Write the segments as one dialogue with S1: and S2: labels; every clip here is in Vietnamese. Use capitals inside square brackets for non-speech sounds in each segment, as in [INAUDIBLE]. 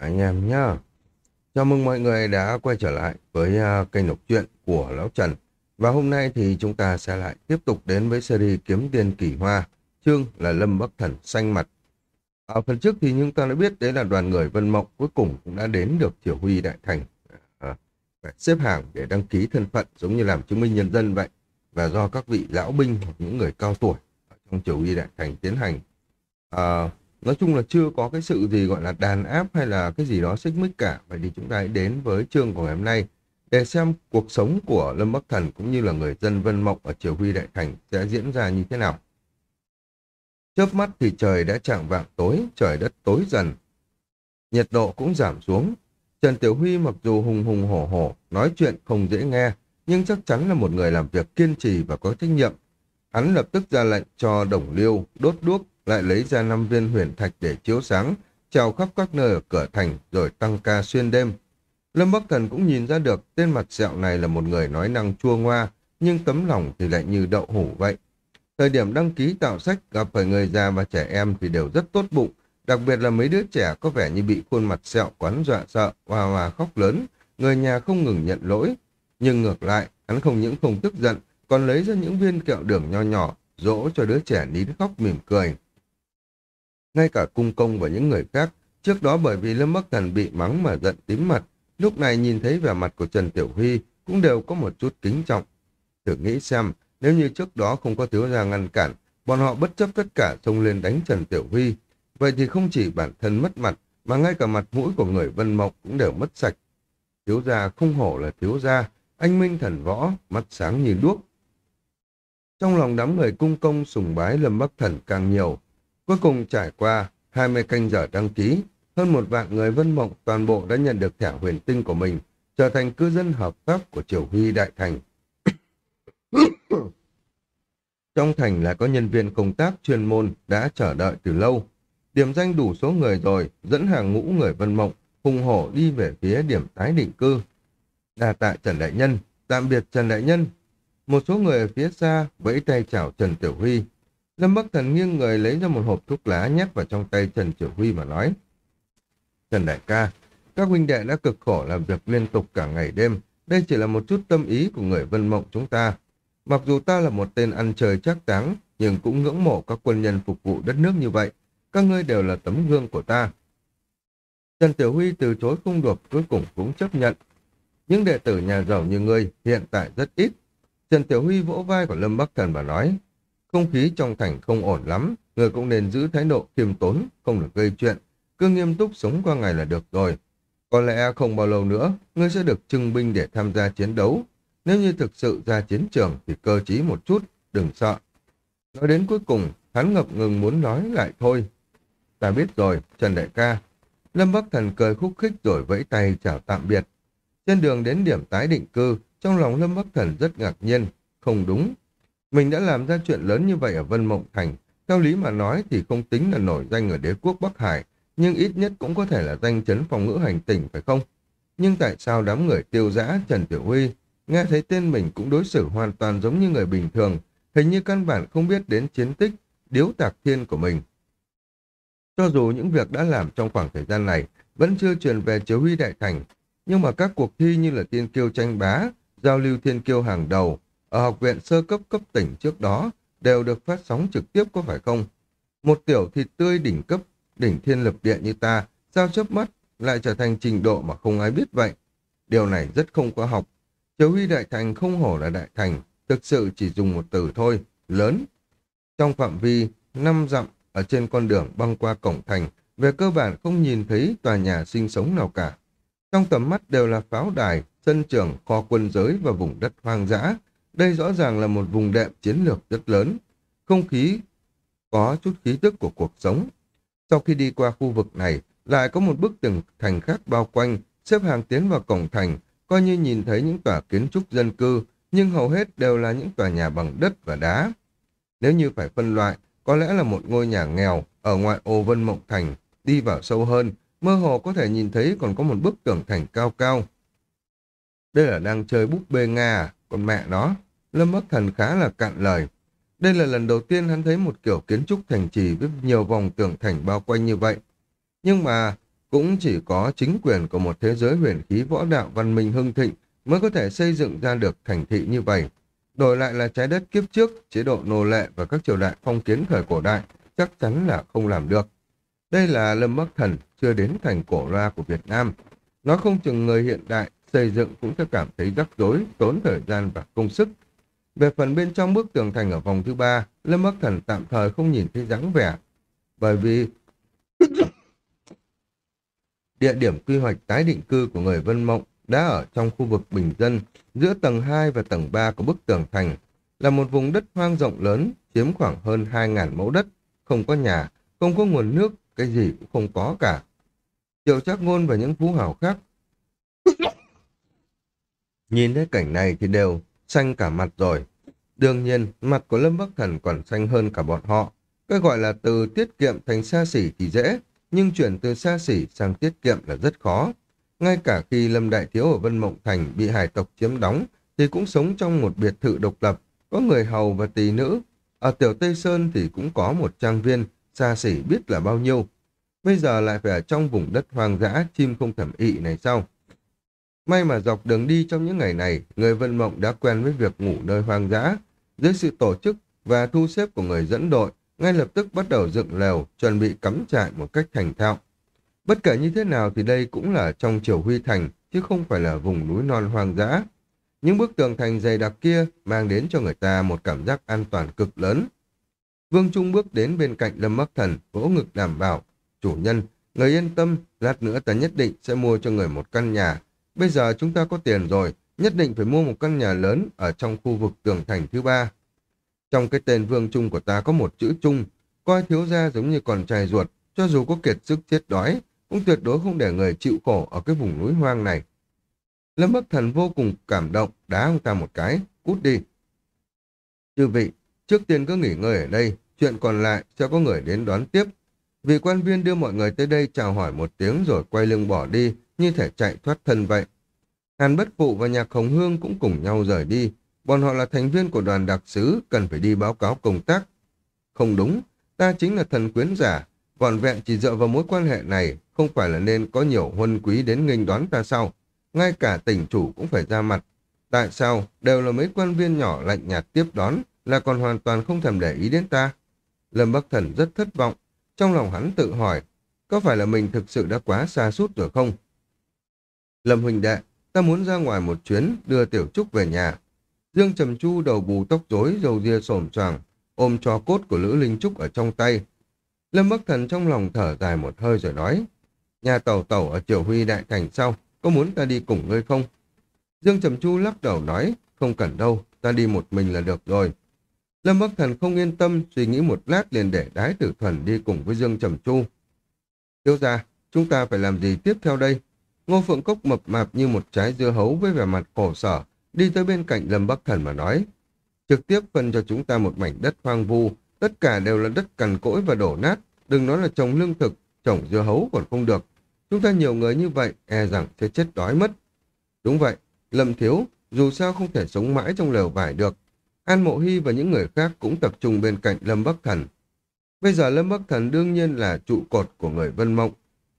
S1: anh em nhá. Chào mừng mọi người đã quay trở lại với à, kênh đọc truyện của Lão Trần. Và hôm nay thì chúng ta sẽ lại tiếp tục đến với series Kiếm tiền Kỳ Hoa, chương là Lâm Bắc Thần xanh mặt. Ở phần trước thì chúng ta đã biết đấy là đoàn người Vân Mộng cuối cùng cũng đã đến được Triều Huy Đại Thành. À, phải xếp hàng để đăng ký thân phận giống như làm chứng minh nhân dân vậy. Và do các vị lão binh hoặc những người cao tuổi ở trong Triều Huy Đại Thành tiến hành. À, nói chung là chưa có cái sự gì gọi là đàn áp hay là cái gì đó xích mích cả. Vậy thì chúng ta hãy đến với chương của ngày hôm nay để xem cuộc sống của Lâm Bắc Thần cũng như là người dân Vân Mộng ở Triều Huy Đại Thành sẽ diễn ra như thế nào. Chớp mắt thì trời đã chạng vạng tối, trời đất tối dần. Nhiệt độ cũng giảm xuống. Trần Tiểu Huy mặc dù hùng hùng hổ hổ, nói chuyện không dễ nghe, nhưng chắc chắn là một người làm việc kiên trì và có trách nhiệm. Hắn lập tức ra lệnh cho Đồng Liêu đốt đuốc lại lấy ra năm viên huyền thạch để chiếu sáng, trèo khắp các nơi ở cửa thành rồi tăng ca xuyên đêm. Lâm Bắc Thần cũng nhìn ra được tên mặt sẹo này là một người nói năng chua ngoa, nhưng tấm lòng thì lại như đậu hủ vậy. Thời điểm đăng ký tạo sách gặp phải người già và trẻ em thì đều rất tốt bụng, đặc biệt là mấy đứa trẻ có vẻ như bị khuôn mặt sẹo quán dọa sợ, hòa hòa khóc lớn, người nhà không ngừng nhận lỗi. Nhưng ngược lại, hắn không những không tức giận, còn lấy ra những viên kẹo đường nho nhỏ, dỗ cho đứa trẻ nín khóc mỉm cười ngay cả cung công và những người khác. Trước đó bởi vì Lâm Bắc Thần bị mắng mà giận tím mặt, lúc này nhìn thấy vẻ mặt của Trần Tiểu Huy cũng đều có một chút kính trọng. Thử nghĩ xem, nếu như trước đó không có thiếu gia ngăn cản, bọn họ bất chấp tất cả xông lên đánh Trần Tiểu Huy. Vậy thì không chỉ bản thân mất mặt, mà ngay cả mặt mũi của người Vân mộc cũng đều mất sạch. Thiếu gia không hổ là thiếu gia, anh Minh thần võ, mắt sáng như đuốc. Trong lòng đám người cung công sùng bái Lâm Bắc Thần càng nhiều, Cuối cùng trải qua 20 canh giờ đăng ký, hơn một vạn người vân mộng toàn bộ đã nhận được thẻ huyền tinh của mình, trở thành cư dân hợp pháp của Triều Huy Đại Thành. [COUGHS] Trong thành là có nhân viên công tác chuyên môn đã chờ đợi từ lâu. Điểm danh đủ số người rồi, dẫn hàng ngũ người vân mộng, hùng hổ đi về phía điểm tái định cư. Đà tạ Trần Đại Nhân, tạm biệt Trần Đại Nhân. Một số người ở phía xa vẫy tay chào Trần Tiểu Huy, Lâm Bắc Thần nghiêng người lấy ra một hộp thuốc lá nhét vào trong tay Trần Triều Huy mà nói. Trần Đại ca, các huynh đệ đã cực khổ làm việc liên tục cả ngày đêm. Đây chỉ là một chút tâm ý của người vân mộng chúng ta. Mặc dù ta là một tên ăn chơi chắc táng, nhưng cũng ngưỡng mộ các quân nhân phục vụ đất nước như vậy. Các ngươi đều là tấm gương của ta. Trần Tiểu Huy từ chối không được, cuối cùng cũng chấp nhận. Những đệ tử nhà giàu như ngươi hiện tại rất ít. Trần Tiểu Huy vỗ vai của Lâm Bắc Thần và nói, không khí trong thành không ổn lắm, người cũng nên giữ thái độ khiêm tốn, không được gây chuyện, cứ nghiêm túc sống qua ngày là được rồi. Có lẽ không bao lâu nữa, ngươi sẽ được trưng binh để tham gia chiến đấu. Nếu như thực sự ra chiến trường thì cơ trí một chút, đừng sợ. Nói đến cuối cùng, hắn ngập ngừng muốn nói lại thôi. Ta biết rồi, Trần Đại ca. Lâm Bắc Thần cười khúc khích rồi vẫy tay chào tạm biệt. Trên đường đến điểm tái định cư, trong lòng Lâm Bắc Thần rất ngạc nhiên. Không đúng, mình đã làm ra chuyện lớn như vậy ở Vân Mộng Thành. Theo lý mà nói thì không tính là nổi danh ở đế quốc Bắc Hải, nhưng ít nhất cũng có thể là danh chấn phòng ngữ hành tỉnh phải không? Nhưng tại sao đám người tiêu giã Trần Tiểu Huy nghe thấy tên mình cũng đối xử hoàn toàn giống như người bình thường, hình như căn bản không biết đến chiến tích, điếu tạc thiên của mình. Cho dù những việc đã làm trong khoảng thời gian này vẫn chưa truyền về Chiếu Huy Đại Thành, nhưng mà các cuộc thi như là tiên kiêu tranh bá, giao lưu thiên kiêu hàng đầu, ở học viện sơ cấp cấp tỉnh trước đó đều được phát sóng trực tiếp có phải không? Một tiểu thịt tươi đỉnh cấp, đỉnh thiên lập địa như ta, sao chớp mắt lại trở thành trình độ mà không ai biết vậy? Điều này rất không có học. Chiếu huy đại thành không hổ là đại thành, thực sự chỉ dùng một từ thôi, lớn. Trong phạm vi năm dặm ở trên con đường băng qua cổng thành, về cơ bản không nhìn thấy tòa nhà sinh sống nào cả. Trong tầm mắt đều là pháo đài, sân trường, kho quân giới và vùng đất hoang dã, đây rõ ràng là một vùng đệm chiến lược rất lớn. Không khí có chút khí tức của cuộc sống. Sau khi đi qua khu vực này, lại có một bức tường thành khác bao quanh, xếp hàng tiến vào cổng thành, coi như nhìn thấy những tòa kiến trúc dân cư, nhưng hầu hết đều là những tòa nhà bằng đất và đá. Nếu như phải phân loại, có lẽ là một ngôi nhà nghèo ở ngoại ô Vân Mộng Thành, đi vào sâu hơn, mơ hồ có thể nhìn thấy còn có một bức tường thành cao cao. Đây là đang chơi búp bê Nga à? Còn mẹ nó, Lâm Bắc Thần khá là cạn lời. Đây là lần đầu tiên hắn thấy một kiểu kiến trúc thành trì với nhiều vòng tường thành bao quanh như vậy. Nhưng mà cũng chỉ có chính quyền của một thế giới huyền khí võ đạo văn minh hưng thịnh mới có thể xây dựng ra được thành thị như vậy. Đổi lại là trái đất kiếp trước, chế độ nô lệ và các triều đại phong kiến thời cổ đại chắc chắn là không làm được. Đây là Lâm Bắc Thần chưa đến thành cổ loa của Việt Nam. Nó không chừng người hiện đại xây dựng cũng sẽ cảm thấy rắc rối, tốn thời gian và công sức. Về phần bên trong bức tường thành ở vòng thứ ba, Lâm Bắc Thần tạm thời không nhìn thấy dáng vẻ. Bởi vì [COUGHS] địa điểm quy hoạch tái định cư của người Vân Mộng đã ở trong khu vực bình dân, giữa tầng 2 và tầng 3 của bức tường thành, là một vùng đất hoang rộng lớn, chiếm khoảng hơn 2.000 mẫu đất, không có nhà, không có nguồn nước, cái gì cũng không có cả. Triệu Trác Ngôn và những phú hào khác nhìn thấy cảnh này thì đều xanh cả mặt rồi. Đương nhiên, mặt của Lâm Bắc Thần còn xanh hơn cả bọn họ. Cái gọi là từ tiết kiệm thành xa xỉ thì dễ, nhưng chuyển từ xa xỉ sang tiết kiệm là rất khó. Ngay cả khi Lâm Đại Thiếu ở Vân Mộng Thành bị hải tộc chiếm đóng, thì cũng sống trong một biệt thự độc lập, có người hầu và tỳ nữ. Ở Tiểu Tây Sơn thì cũng có một trang viên, xa xỉ biết là bao nhiêu. Bây giờ lại phải ở trong vùng đất hoang dã, chim không thẩm ị này sao? May mà dọc đường đi trong những ngày này, người Vân Mộng đã quen với việc ngủ nơi hoang dã. Dưới sự tổ chức và thu xếp của người dẫn đội, ngay lập tức bắt đầu dựng lều, chuẩn bị cắm trại một cách thành thạo. Bất kể như thế nào thì đây cũng là trong triều huy thành, chứ không phải là vùng núi non hoang dã. Những bức tường thành dày đặc kia mang đến cho người ta một cảm giác an toàn cực lớn. Vương Trung bước đến bên cạnh Lâm Bắc Thần, vỗ ngực đảm bảo. Chủ nhân, người yên tâm, lát nữa ta nhất định sẽ mua cho người một căn nhà. Bây giờ chúng ta có tiền rồi, nhất định phải mua một căn nhà lớn ở trong khu vực tường thành thứ ba. Trong cái tên Vương Trung của ta có một chữ Trung, coi thiếu gia giống như con trai ruột, cho dù có kiệt sức chết đói, cũng tuyệt đối không để người chịu khổ ở cái vùng núi hoang này. Lâm Bắc Thần vô cùng cảm động, đá ông ta một cái, cút đi. Chư vị, trước tiên cứ nghỉ ngơi ở đây, chuyện còn lại sẽ có người đến đón tiếp. Vị quan viên đưa mọi người tới đây chào hỏi một tiếng rồi quay lưng bỏ đi, như thể chạy thoát thân vậy. Hàn Bất Phụ và Nhạc Hồng Hương cũng cùng nhau rời đi. Bọn họ là thành viên của đoàn đặc sứ, cần phải đi báo cáo công tác. Không đúng, ta chính là thần quyến giả, vòn vẹn chỉ dựa vào mối quan hệ này, không phải là nên có nhiều huân quý đến nghênh đón ta sao? Ngay cả tỉnh chủ cũng phải ra mặt. Tại sao đều là mấy quan viên nhỏ lạnh nhạt tiếp đón, là còn hoàn toàn không thèm để ý đến ta? Lâm Bắc Thần rất thất vọng. Trong lòng hắn tự hỏi, có phải là mình thực sự đã quá xa sút rồi không? Lâm huynh đệ, ta muốn ra ngoài một chuyến, đưa Tiểu Trúc về nhà. Dương Trầm Chu đầu bù tóc rối, dầu ria xồm xoàng, ôm cho cốt của Lữ Linh Trúc ở trong tay. Lâm Bắc Thần trong lòng thở dài một hơi rồi nói, nhà tàu tàu ở Triều Huy Đại Thành sau, có muốn ta đi cùng ngươi không? Dương Trầm Chu lắc đầu nói, không cần đâu, ta đi một mình là được rồi. Lâm Bắc Thần không yên tâm, suy nghĩ một lát liền để đái tử thuần đi cùng với Dương Trầm Chu. Thiếu ra, chúng ta phải làm gì tiếp theo đây? Ngô Phượng Cốc mập mạp như một trái dưa hấu với vẻ mặt khổ sở, đi tới bên cạnh Lâm Bắc Thần mà nói. Trực tiếp phân cho chúng ta một mảnh đất hoang vu, tất cả đều là đất cằn cỗi và đổ nát, đừng nói là trồng lương thực, trồng dưa hấu còn không được. Chúng ta nhiều người như vậy, e rằng sẽ chết đói mất. Đúng vậy, Lâm Thiếu, dù sao không thể sống mãi trong lều vải được. An Mộ Hy và những người khác cũng tập trung bên cạnh Lâm Bắc Thần. Bây giờ Lâm Bắc Thần đương nhiên là trụ cột của người Vân Mộng,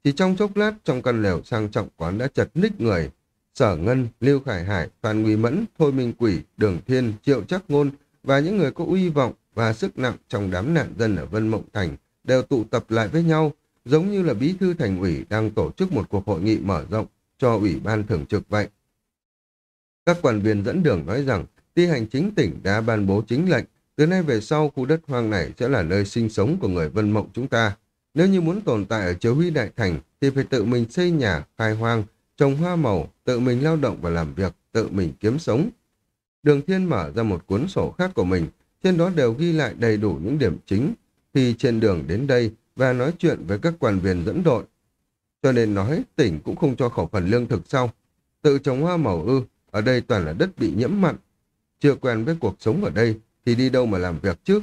S1: chỉ trong chốc lát trong căn lều sang trọng quán đã chật ních người. Sở Ngân, Lưu Khải Hải, Phan Nguy Mẫn, Thôi Minh Quỷ, Đường Thiên, Triệu Chắc Ngôn và những người có uy vọng và sức nặng trong đám nạn dân ở Vân Mộng Thành đều tụ tập lại với nhau, giống như là bí thư thành ủy đang tổ chức một cuộc hội nghị mở rộng cho ủy ban thường trực vậy. Các quản viên dẫn đường nói rằng ti hành chính tỉnh đã ban bố chính lệnh từ nay về sau khu đất hoang này sẽ là nơi sinh sống của người Vân Mộng chúng ta. Nếu như muốn tồn tại ở chiếu huy đại thành thì phải tự mình xây nhà, khai hoang, trồng hoa màu, tự mình lao động và làm việc, tự mình kiếm sống. Đường Thiên mở ra một cuốn sổ khác của mình, trên đó đều ghi lại đầy đủ những điểm chính khi trên đường đến đây và nói chuyện với các quan viên dẫn đội. Cho nên nói tỉnh cũng không cho khẩu phần lương thực sau. Tự trồng hoa màu ư, ở đây toàn là đất bị nhiễm mặn. Chưa quen với cuộc sống ở đây thì đi đâu mà làm việc chứ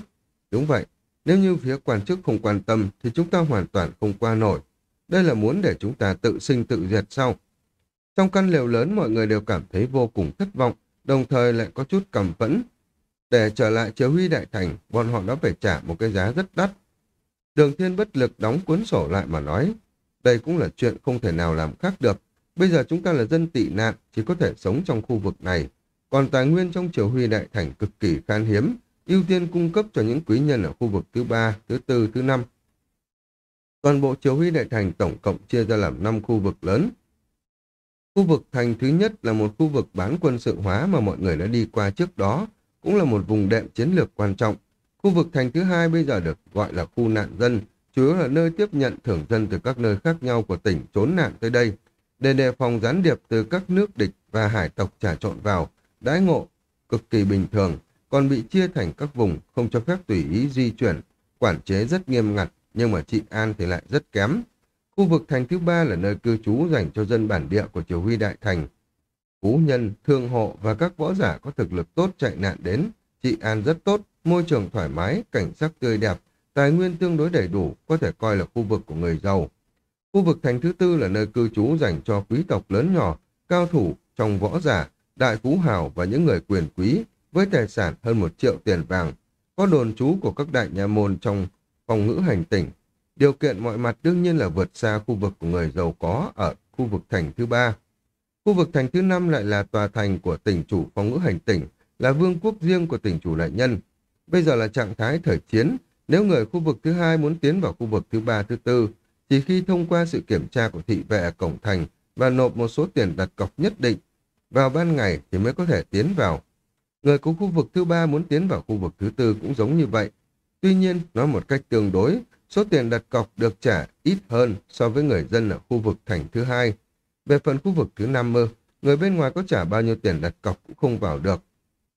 S1: Đúng vậy, nếu như phía quan chức không quan tâm thì chúng ta hoàn toàn không qua nổi. Đây là muốn để chúng ta tự sinh tự diệt sau. Trong căn lều lớn mọi người đều cảm thấy vô cùng thất vọng, đồng thời lại có chút cầm phẫn. Để trở lại chiếu huy đại thành, bọn họ đã phải trả một cái giá rất đắt. Đường thiên bất lực đóng cuốn sổ lại mà nói, Đây cũng là chuyện không thể nào làm khác được. Bây giờ chúng ta là dân tị nạn, chỉ có thể sống trong khu vực này. Còn tài nguyên trong triều huy đại thành cực kỳ khan hiếm, ưu tiên cung cấp cho những quý nhân ở khu vực thứ ba, thứ tư, thứ năm. Toàn bộ chiếu huy đại thành tổng cộng chia ra làm 5 khu vực lớn. Khu vực thành thứ nhất là một khu vực bán quân sự hóa mà mọi người đã đi qua trước đó, cũng là một vùng đệm chiến lược quan trọng. Khu vực thành thứ hai bây giờ được gọi là khu nạn dân, chủ yếu là nơi tiếp nhận thưởng dân từ các nơi khác nhau của tỉnh trốn nạn tới đây, để đề phòng gián điệp từ các nước địch và hải tộc trà trộn vào, đãi ngộ cực kỳ bình thường, còn bị chia thành các vùng không cho phép tùy ý di chuyển, quản chế rất nghiêm ngặt, nhưng mà trị an thì lại rất kém. Khu vực thành thứ ba là nơi cư trú dành cho dân bản địa của Triều Huy Đại Thành. Phú nhân, thương hộ và các võ giả có thực lực tốt chạy nạn đến, trị an rất tốt, môi trường thoải mái, cảnh sắc tươi đẹp, tài nguyên tương đối đầy đủ, có thể coi là khu vực của người giàu. Khu vực thành thứ tư là nơi cư trú dành cho quý tộc lớn nhỏ, cao thủ trong võ giả, đại phú hào và những người quyền quý, với tài sản hơn một triệu tiền vàng, có đồn trú của các đại nhà môn trong phòng ngữ hành tỉnh. Điều kiện mọi mặt đương nhiên là vượt xa khu vực của người giàu có ở khu vực thành thứ ba. Khu vực thành thứ năm lại là tòa thành của tỉnh chủ phòng ngữ hành tỉnh, là vương quốc riêng của tỉnh chủ đại nhân. Bây giờ là trạng thái thời chiến, nếu người khu vực thứ hai muốn tiến vào khu vực thứ ba, thứ tư, chỉ khi thông qua sự kiểm tra của thị vệ ở cổng thành và nộp một số tiền đặt cọc nhất định, vào ban ngày thì mới có thể tiến vào. Người của khu vực thứ ba muốn tiến vào khu vực thứ tư cũng giống như vậy. Tuy nhiên, nói một cách tương đối, số tiền đặt cọc được trả ít hơn so với người dân ở khu vực thành thứ hai. Về phần khu vực thứ năm mơ, người bên ngoài có trả bao nhiêu tiền đặt cọc cũng không vào được.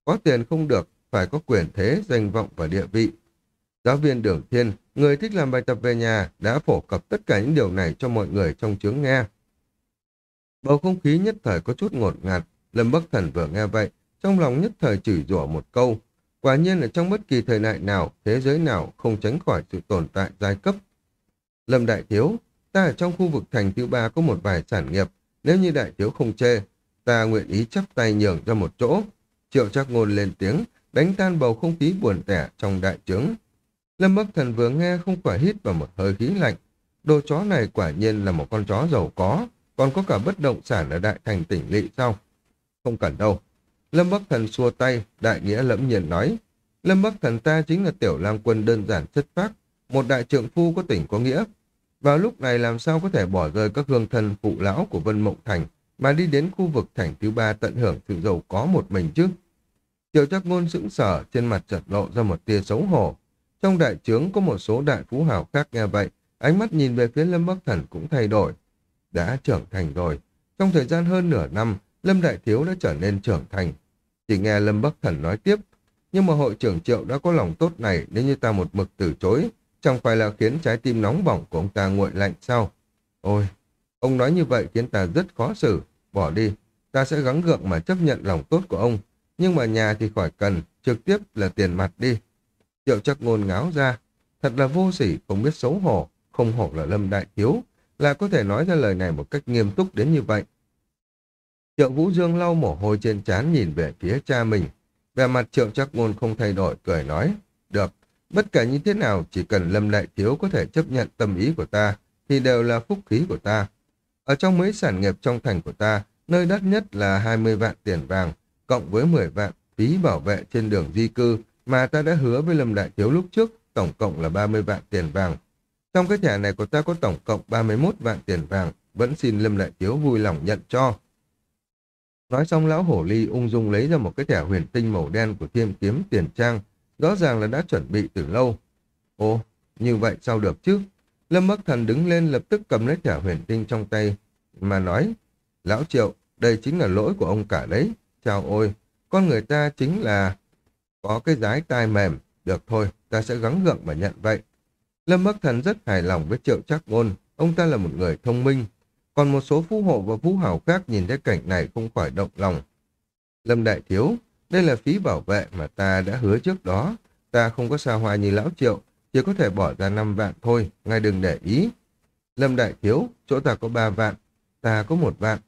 S1: Có tiền không được, phải có quyền thế, danh vọng và địa vị. Giáo viên Đường Thiên, người thích làm bài tập về nhà, đã phổ cập tất cả những điều này cho mọi người trong chướng nghe. Bầu không khí nhất thời có chút ngột ngạt, Lâm Bắc Thần vừa nghe vậy, trong lòng nhất thời chửi rủa một câu. Quả nhiên là trong bất kỳ thời đại nào, thế giới nào không tránh khỏi sự tồn tại giai cấp. Lâm Đại Thiếu, ta ở trong khu vực thành thứ ba có một vài sản nghiệp, nếu như Đại Thiếu không chê, ta nguyện ý chắp tay nhường ra một chỗ. Triệu trác ngôn lên tiếng, đánh tan bầu không khí buồn tẻ trong đại trướng. Lâm Bắc Thần vừa nghe không khỏi hít vào một hơi khí lạnh. Đồ chó này quả nhiên là một con chó giàu có, còn có cả bất động sản ở đại thành tỉnh lỵ sao? Không cần đâu. Lâm Bắc Thần xua tay, đại nghĩa lẫm nhiên nói. Lâm Bắc Thần ta chính là tiểu lang quân đơn giản chất phác, một đại trượng phu có tỉnh có nghĩa. Vào lúc này làm sao có thể bỏ rơi các hương thân phụ lão của Vân Mộng Thành mà đi đến khu vực thành thứ ba tận hưởng sự giàu có một mình chứ? Triệu chắc ngôn sững sở, trên mặt chợt lộ ra một tia xấu hổ. Trong đại trướng có một số đại phú hào khác nghe vậy, ánh mắt nhìn về phía Lâm Bắc Thần cũng thay đổi. Đã trưởng thành rồi. Trong thời gian hơn nửa năm, Lâm Đại Thiếu đã trở nên trưởng thành. Chỉ nghe Lâm Bắc Thần nói tiếp, nhưng mà hội trưởng Triệu đã có lòng tốt này nếu như ta một mực từ chối, chẳng phải là khiến trái tim nóng bỏng của ông ta nguội lạnh sao? Ôi, ông nói như vậy khiến ta rất khó xử, bỏ đi, ta sẽ gắng gượng mà chấp nhận lòng tốt của ông, nhưng mà nhà thì khỏi cần, trực tiếp là tiền mặt đi. Triệu chắc ngôn ngáo ra, thật là vô sỉ, không biết xấu hổ, không hổ là Lâm Đại Thiếu, là có thể nói ra lời này một cách nghiêm túc đến như vậy. Triệu Vũ Dương lau mồ hôi trên trán nhìn về phía cha mình. Về mặt triệu chắc ngôn không thay đổi, cười nói. Được, bất kể như thế nào, chỉ cần Lâm Đại Thiếu có thể chấp nhận tâm ý của ta, thì đều là phúc khí của ta. Ở trong mấy sản nghiệp trong thành của ta, nơi đắt nhất là 20 vạn tiền vàng, cộng với 10 vạn phí bảo vệ trên đường di cư mà ta đã hứa với Lâm Đại Thiếu lúc trước, tổng cộng là 30 vạn tiền vàng. Trong cái thẻ này của ta có tổng cộng 31 vạn tiền vàng, vẫn xin Lâm Đại Thiếu vui lòng nhận cho. Nói xong lão hổ ly ung dung lấy ra một cái thẻ huyền tinh màu đen của thiêm kiếm tiền trang, rõ ràng là đã chuẩn bị từ lâu. Ồ, như vậy sao được chứ? Lâm Bắc Thần đứng lên lập tức cầm lấy thẻ huyền tinh trong tay, mà nói, Lão Triệu, đây chính là lỗi của ông cả đấy. Chào ôi, con người ta chính là có cái giái tai mềm. Được thôi, ta sẽ gắng gượng mà nhận vậy. Lâm Bắc Thần rất hài lòng với Triệu Trác Ngôn, ông ta là một người thông minh, còn một số phú hộ và phú hảo khác nhìn thấy cảnh này không khỏi động lòng. Lâm Đại Thiếu, đây là phí bảo vệ mà ta đã hứa trước đó. Ta không có xa hoa như lão triệu, chỉ có thể bỏ ra 5 vạn thôi, ngài đừng để ý. Lâm Đại Thiếu, chỗ ta có 3 vạn, ta có một vạn.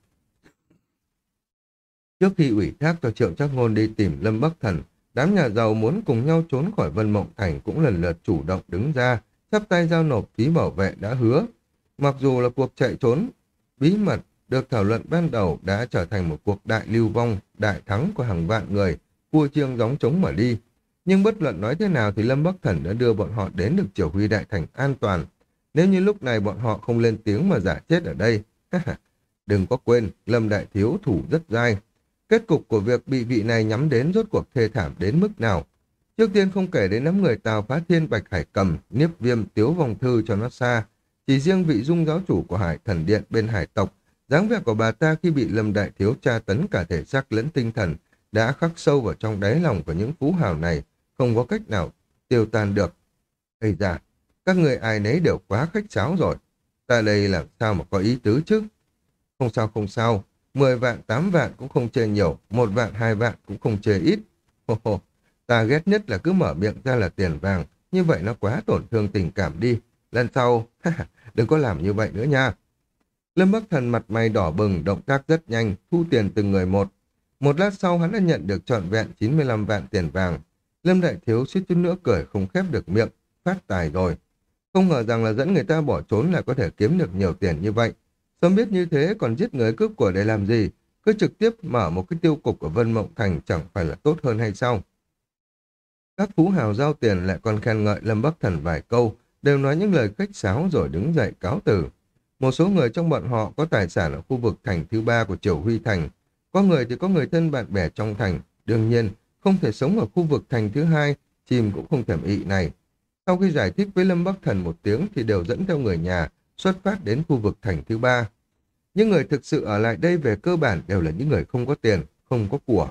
S1: Trước khi ủy thác cho triệu chắc ngôn đi tìm Lâm Bắc Thần, đám nhà giàu muốn cùng nhau trốn khỏi Vân Mộng Thành cũng lần lượt chủ động đứng ra, chắp tay giao nộp phí bảo vệ đã hứa. Mặc dù là cuộc chạy trốn, bí mật được thảo luận ban đầu đã trở thành một cuộc đại lưu vong, đại thắng của hàng vạn người, vua chiêng gióng trống mà đi. Nhưng bất luận nói thế nào thì Lâm Bắc Thần đã đưa bọn họ đến được triều huy đại thành an toàn. Nếu như lúc này bọn họ không lên tiếng mà giả chết ở đây, đừng có quên, Lâm Đại Thiếu thủ rất dai. Kết cục của việc bị vị này nhắm đến rốt cuộc thê thảm đến mức nào. Trước tiên không kể đến nắm người Tào phá thiên bạch hải cầm, niếp viêm tiếu vòng thư cho nó xa. Chỉ riêng vị dung giáo chủ của hải thần điện bên hải tộc, dáng vẻ của bà ta khi bị Lâm Đại Thiếu tra tấn cả thể xác lẫn tinh thần, đã khắc sâu vào trong đáy lòng của những phú hào này, không có cách nào tiêu tan được. Ây da, các người ai nấy đều quá khách sáo rồi. Ta đây làm sao mà có ý tứ chứ? Không sao không sao, 10 vạn, 8 vạn cũng không chê nhiều, một vạn, hai vạn cũng không chê ít. Hồ hồ, ta ghét nhất là cứ mở miệng ra là tiền vàng, như vậy nó quá tổn thương tình cảm đi. Lần sau, [LAUGHS] đừng có làm như vậy nữa nha. Lâm Bắc Thần mặt mày đỏ bừng, động tác rất nhanh, thu tiền từng người một. Một lát sau hắn đã nhận được trọn vẹn 95 vạn tiền vàng. Lâm Đại Thiếu suýt chút nữa cười không khép được miệng, phát tài rồi. Không ngờ rằng là dẫn người ta bỏ trốn là có thể kiếm được nhiều tiền như vậy. Sớm biết như thế còn giết người cướp của để làm gì, cứ trực tiếp mở một cái tiêu cục ở Vân Mộng Thành chẳng phải là tốt hơn hay sao? Các phú hào giao tiền lại còn khen ngợi Lâm Bắc Thần vài câu, đều nói những lời khách sáo rồi đứng dậy cáo từ. Một số người trong bọn họ có tài sản ở khu vực thành thứ ba của Triều Huy Thành. Có người thì có người thân bạn bè trong thành. Đương nhiên, không thể sống ở khu vực thành thứ hai, chim cũng không thèm ị này. Sau khi giải thích với Lâm Bắc Thần một tiếng thì đều dẫn theo người nhà xuất phát đến khu vực thành thứ ba. Những người thực sự ở lại đây về cơ bản đều là những người không có tiền, không có của.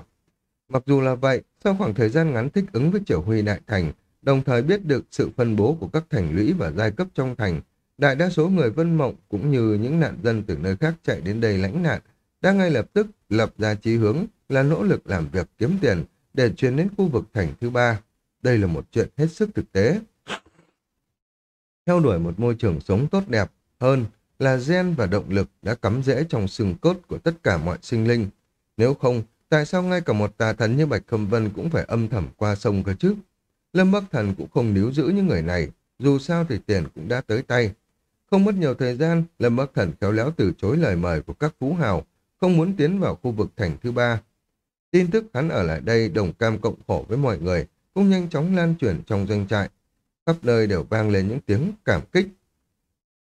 S1: Mặc dù là vậy, sau khoảng thời gian ngắn thích ứng với Triều Huy Đại Thành, đồng thời biết được sự phân bố của các thành lũy và giai cấp trong thành, đại đa số người Vân Mộng cũng như những nạn dân từ nơi khác chạy đến đây lãnh nạn, đã ngay lập tức lập ra chí hướng là nỗ lực làm việc kiếm tiền để chuyển đến khu vực thành thứ ba. Đây là một chuyện hết sức thực tế. Theo đuổi một môi trường sống tốt đẹp hơn là gen và động lực đã cắm rễ trong xương cốt của tất cả mọi sinh linh. Nếu không, tại sao ngay cả một tà thần như Bạch Khâm Vân cũng phải âm thầm qua sông cơ chứ? Lâm Bắc Thần cũng không níu giữ những người này, dù sao thì tiền cũng đã tới tay. Không mất nhiều thời gian, Lâm Bắc Thần khéo léo từ chối lời mời của các phú hào, không muốn tiến vào khu vực thành thứ ba. Tin tức hắn ở lại đây đồng cam cộng khổ với mọi người, cũng nhanh chóng lan truyền trong doanh trại. Khắp nơi đều vang lên những tiếng cảm kích.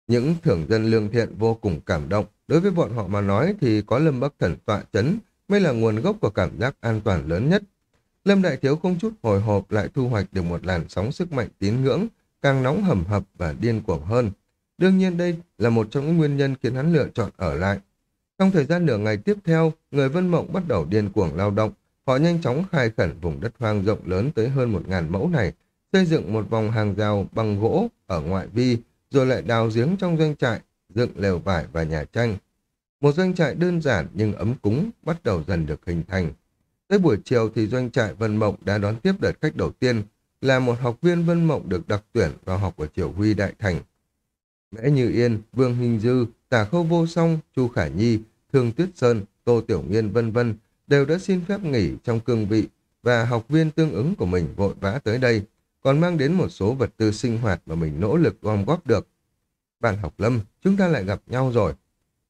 S1: Những thưởng dân lương thiện vô cùng cảm động. Đối với bọn họ mà nói thì có Lâm Bắc Thần tọa chấn mới là nguồn gốc của cảm giác an toàn lớn nhất. Lâm Đại Thiếu không chút hồi hộp lại thu hoạch được một làn sóng sức mạnh tín ngưỡng, càng nóng hầm hập và điên cuồng hơn. Đương nhiên đây là một trong những nguyên nhân khiến hắn lựa chọn ở lại. Trong thời gian nửa ngày tiếp theo, người Vân Mộng bắt đầu điên cuồng lao động. Họ nhanh chóng khai khẩn vùng đất hoang rộng lớn tới hơn một ngàn mẫu này, xây dựng một vòng hàng rào bằng gỗ ở ngoại vi, rồi lại đào giếng trong doanh trại, dựng lều vải và nhà tranh. Một doanh trại đơn giản nhưng ấm cúng bắt đầu dần được hình thành. Tới buổi chiều thì doanh trại Vân Mộng đã đón tiếp đợt khách đầu tiên, là một học viên Vân Mộng được đặc tuyển vào học ở Triều Huy Đại Thành. Mễ Như Yên, Vương Hình Dư, Tả Khâu Vô Song, Chu Khả Nhi, Thương Tuyết Sơn, Tô Tiểu Nguyên vân vân đều đã xin phép nghỉ trong cương vị và học viên tương ứng của mình vội vã tới đây, còn mang đến một số vật tư sinh hoạt mà mình nỗ lực gom góp được. Bạn học lâm, chúng ta lại gặp nhau rồi.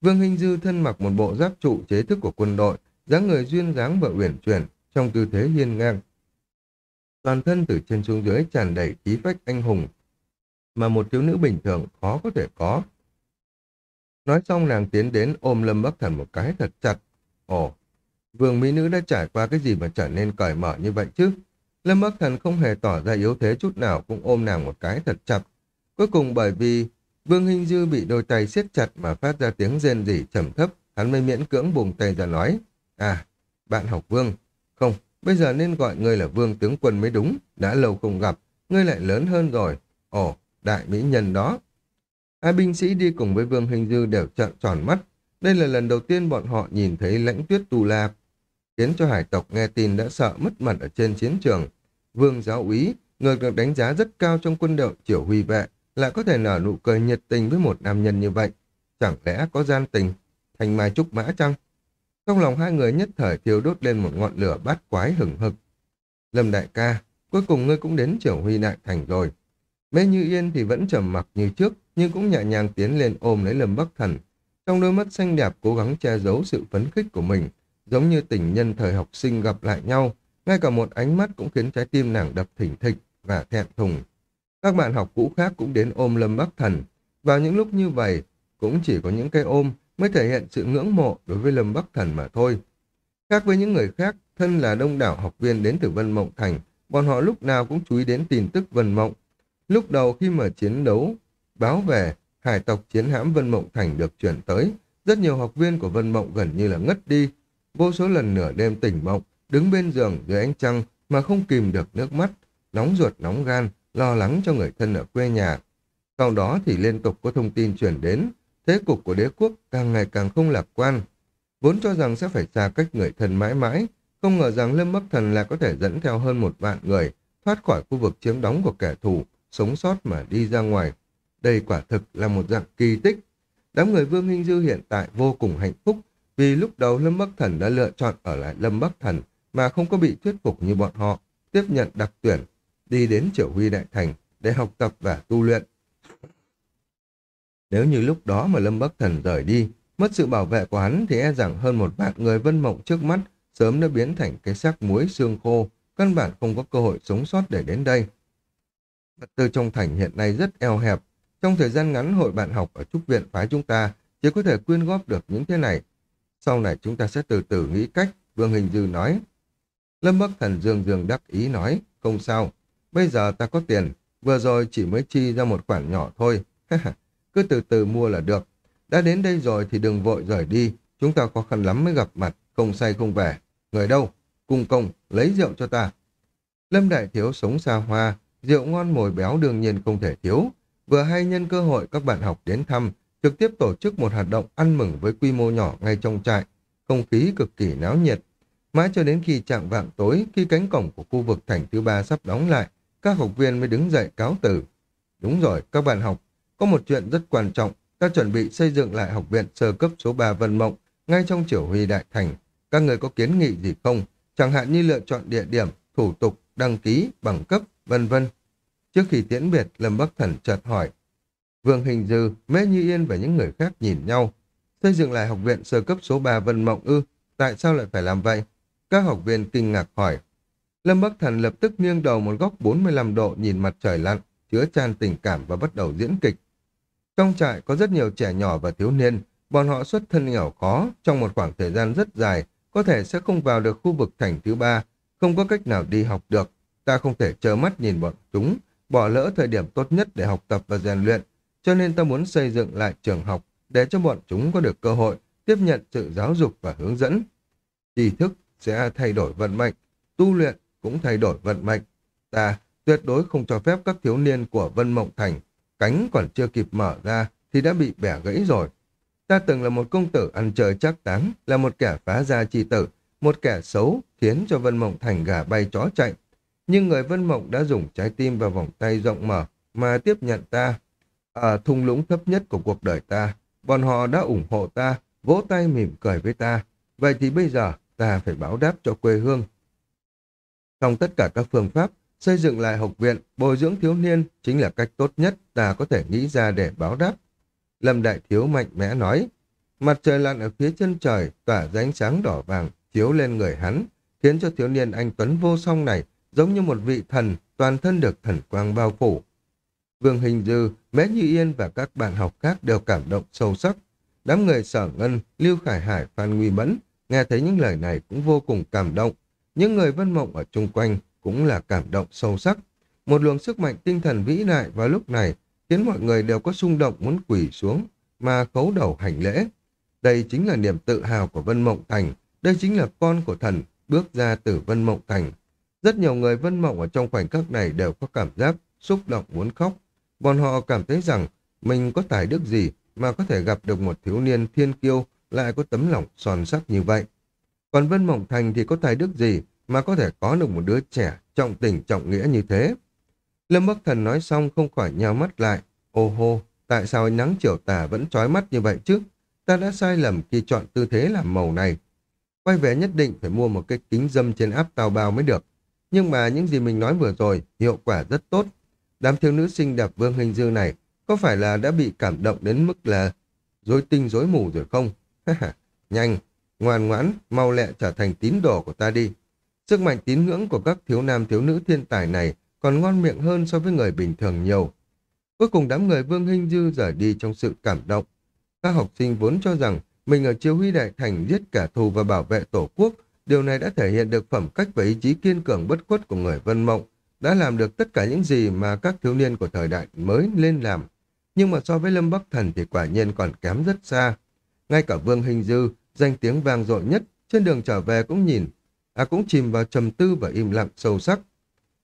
S1: Vương Hình Dư thân mặc một bộ giáp trụ chế thức của quân đội, dáng người duyên dáng và uyển chuyển, trong tư thế hiên ngang. Toàn thân từ trên xuống dưới tràn đầy khí phách anh hùng, mà một thiếu nữ bình thường khó có thể có. Nói xong nàng tiến đến ôm Lâm Bắc Thần một cái thật chặt. Ồ, vương mỹ nữ đã trải qua cái gì mà trở nên cởi mở như vậy chứ? Lâm Bắc Thần không hề tỏ ra yếu thế chút nào cũng ôm nàng một cái thật chặt. Cuối cùng bởi vì Vương Hinh Dư bị đôi tay siết chặt mà phát ra tiếng rên rỉ trầm thấp, hắn mới miễn cưỡng buông tay ra nói. À, bạn học Vương. Không, bây giờ nên gọi ngươi là Vương tướng quân mới đúng. Đã lâu không gặp, ngươi lại lớn hơn rồi. Ồ, đại mỹ nhân đó. Hai binh sĩ đi cùng với Vương Hình Dư đều trợn tròn mắt. Đây là lần đầu tiên bọn họ nhìn thấy lãnh tuyết tù la, khiến cho hải tộc nghe tin đã sợ mất mặt ở trên chiến trường. Vương giáo úy, người được đánh giá rất cao trong quân đội triều huy vệ, lại có thể nở nụ cười nhiệt tình với một nam nhân như vậy. Chẳng lẽ có gian tình, thành mai trúc mã chăng? Trong lòng hai người nhất thời thiêu đốt lên một ngọn lửa bát quái hừng hực. Lâm đại ca, cuối cùng ngươi cũng đến trưởng huy đại thành rồi. Mê Như Yên thì vẫn trầm mặc như trước, nhưng cũng nhẹ nhàng tiến lên ôm lấy Lâm Bắc Thần. Trong đôi mắt xanh đẹp cố gắng che giấu sự phấn khích của mình, giống như tình nhân thời học sinh gặp lại nhau, ngay cả một ánh mắt cũng khiến trái tim nàng đập thỉnh thịch và thẹn thùng. Các bạn học cũ khác cũng đến ôm Lâm Bắc Thần. Vào những lúc như vậy, cũng chỉ có những cái ôm mới thể hiện sự ngưỡng mộ đối với Lâm Bắc Thần mà thôi. Khác với những người khác, thân là đông đảo học viên đến từ Vân Mộng Thành, bọn họ lúc nào cũng chú ý đến tin tức Vân Mộng. Lúc đầu khi mở chiến đấu, báo về, hải tộc chiến hãm Vân Mộng Thành được chuyển tới, rất nhiều học viên của Vân Mộng gần như là ngất đi. Vô số lần nửa đêm tỉnh mộng, đứng bên giường dưới ánh trăng mà không kìm được nước mắt, nóng ruột nóng gan, lo lắng cho người thân ở quê nhà. Sau đó thì liên tục có thông tin chuyển đến, thế cục của đế quốc càng ngày càng không lạc quan. Vốn cho rằng sẽ phải xa cách người thân mãi mãi, không ngờ rằng Lâm Bắc Thần lại có thể dẫn theo hơn một vạn người thoát khỏi khu vực chiếm đóng của kẻ thù, sống sót mà đi ra ngoài. Đây quả thực là một dạng kỳ tích. Đám người Vương Hinh Dư hiện tại vô cùng hạnh phúc vì lúc đầu Lâm Bắc Thần đã lựa chọn ở lại Lâm Bắc Thần mà không có bị thuyết phục như bọn họ, tiếp nhận đặc tuyển, đi đến Triều Huy Đại Thành để học tập và tu luyện. Nếu như lúc đó mà Lâm Bắc Thần rời đi, mất sự bảo vệ của hắn thì e rằng hơn một vạn người vân mộng trước mắt sớm đã biến thành cái xác muối xương khô, căn bản không có cơ hội sống sót để đến đây. Vật tư trong thành hiện nay rất eo hẹp. Trong thời gian ngắn hội bạn học ở trúc viện phái chúng ta chỉ có thể quyên góp được những thế này. Sau này chúng ta sẽ từ từ nghĩ cách, Vương Hình Dư nói. Lâm Bắc Thần Dương Dương đắc ý nói, không sao, bây giờ ta có tiền, vừa rồi chỉ mới chi ra một khoản nhỏ thôi, [LAUGHS] cứ từ từ mua là được. Đã đến đây rồi thì đừng vội rời đi, chúng ta khó khăn lắm mới gặp mặt, không say không về. Người đâu? Cung công, lấy rượu cho ta. Lâm Đại Thiếu sống xa hoa, rượu ngon mồi béo đương nhiên không thể thiếu. Vừa hay nhân cơ hội các bạn học đến thăm, trực tiếp tổ chức một hoạt động ăn mừng với quy mô nhỏ ngay trong trại. Không khí cực kỳ náo nhiệt. Mãi cho đến khi trạng vạng tối, khi cánh cổng của khu vực thành thứ ba sắp đóng lại, các học viên mới đứng dậy cáo từ. Đúng rồi, các bạn học, có một chuyện rất quan trọng, ta chuẩn bị xây dựng lại học viện sơ cấp số 3 Vân Mộng, ngay trong triều huy đại thành. Các người có kiến nghị gì không? Chẳng hạn như lựa chọn địa điểm, thủ tục, đăng ký, bằng cấp, vân vân. Trước khi tiễn biệt, Lâm Bắc Thần chợt hỏi. Vương Hình Dư, Mễ Như Yên và những người khác nhìn nhau. Xây dựng lại học viện sơ cấp số 3 Vân Mộng ư? Tại sao lại phải làm vậy? Các học viên kinh ngạc hỏi. Lâm Bắc Thần lập tức nghiêng đầu một góc 45 độ nhìn mặt trời lặn, chứa tràn tình cảm và bắt đầu diễn kịch. Trong trại có rất nhiều trẻ nhỏ và thiếu niên, bọn họ xuất thân nghèo khó trong một khoảng thời gian rất dài, có thể sẽ không vào được khu vực thành thứ ba, không có cách nào đi học được. Ta không thể chờ mắt nhìn bọn chúng, bỏ lỡ thời điểm tốt nhất để học tập và rèn luyện, cho nên ta muốn xây dựng lại trường học để cho bọn chúng có được cơ hội tiếp nhận sự giáo dục và hướng dẫn. Tri thức sẽ thay đổi vận mệnh, tu luyện cũng thay đổi vận mệnh. Ta tuyệt đối không cho phép các thiếu niên của Vân Mộng Thành cánh còn chưa kịp mở ra thì đã bị bẻ gãy rồi. Ta từng là một công tử ăn chơi chắc táng, là một kẻ phá gia chi tử, một kẻ xấu khiến cho Vân Mộng Thành gà bay chó chạy. Nhưng người Vân Mộng đã dùng trái tim và vòng tay rộng mở mà tiếp nhận ta. Ở thung lũng thấp nhất của cuộc đời ta, bọn họ đã ủng hộ ta, vỗ tay mỉm cười với ta. Vậy thì bây giờ ta phải báo đáp cho quê hương. Trong tất cả các phương pháp, xây dựng lại học viện, bồi dưỡng thiếu niên chính là cách tốt nhất ta có thể nghĩ ra để báo đáp. Lâm Đại Thiếu mạnh mẽ nói, mặt trời lặn ở phía chân trời tỏa ra ánh sáng đỏ vàng chiếu lên người hắn, khiến cho thiếu niên anh Tuấn vô song này giống như một vị thần, toàn thân được thần quang bao phủ. Vương Hình Dư, Mễ Như Yên và các bạn học khác đều cảm động sâu sắc. Đám người sở ngân, Lưu Khải Hải, Phan Nguy Mẫn nghe thấy những lời này cũng vô cùng cảm động. Những người vân mộng ở chung quanh cũng là cảm động sâu sắc. Một luồng sức mạnh tinh thần vĩ đại vào lúc này khiến mọi người đều có xung động muốn quỳ xuống mà khấu đầu hành lễ. Đây chính là niềm tự hào của Vân Mộng Thành, đây chính là con của thần bước ra từ Vân Mộng Thành. Rất nhiều người Vân Mộng ở trong khoảnh khắc này đều có cảm giác xúc động muốn khóc. Bọn họ cảm thấy rằng mình có tài đức gì mà có thể gặp được một thiếu niên thiên kiêu lại có tấm lòng son sắc như vậy. Còn Vân Mộng Thành thì có tài đức gì mà có thể có được một đứa trẻ trọng tình trọng nghĩa như thế? Lâm Bắc Thần nói xong không khỏi nhào mắt lại. Ô hô, tại sao ánh nắng chiều tà vẫn trói mắt như vậy chứ? Ta đã sai lầm khi chọn tư thế làm màu này. Quay về nhất định phải mua một cái kính dâm trên áp tàu bao mới được. Nhưng mà những gì mình nói vừa rồi, hiệu quả rất tốt. Đám thiếu nữ xinh đẹp Vương Hình Dư này có phải là đã bị cảm động đến mức là dối tinh dối mù rồi không? Nhanh, ngoan ngoãn, mau lẹ trở thành tín đồ của ta đi. Sức mạnh tín ngưỡng của các thiếu nam thiếu nữ thiên tài này còn ngon miệng hơn so với người bình thường nhiều. Cuối cùng đám người Vương Hinh Dư rời đi trong sự cảm động. Các học sinh vốn cho rằng mình ở Chiêu Huy Đại Thành giết cả thù và bảo vệ Tổ quốc, điều này đã thể hiện được phẩm cách và ý chí kiên cường bất khuất của người Vân Mộng, đã làm được tất cả những gì mà các thiếu niên của thời đại mới lên làm. Nhưng mà so với Lâm Bắc Thần thì quả nhiên còn kém rất xa. Ngay cả Vương Hình Dư, danh tiếng vang dội nhất, trên đường trở về cũng nhìn, à cũng chìm vào trầm tư và im lặng sâu sắc.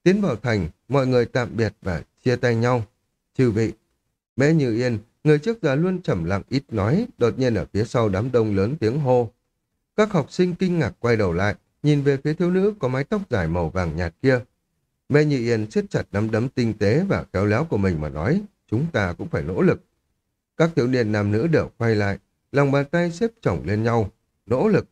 S1: Tiến vào thành, mọi người tạm biệt và chia tay nhau. Chư vị, Mễ Như Yên, người trước giờ luôn trầm lặng ít nói, đột nhiên ở phía sau đám đông lớn tiếng hô. Các học sinh kinh ngạc quay đầu lại, nhìn về phía thiếu nữ có mái tóc dài màu vàng nhạt kia. Mẹ Như Yên siết chặt nắm đấm tinh tế và khéo léo của mình mà nói, chúng ta cũng phải nỗ lực. Các thiếu niên nam nữ đều quay lại, lòng bàn tay xếp chồng lên nhau, nỗ lực.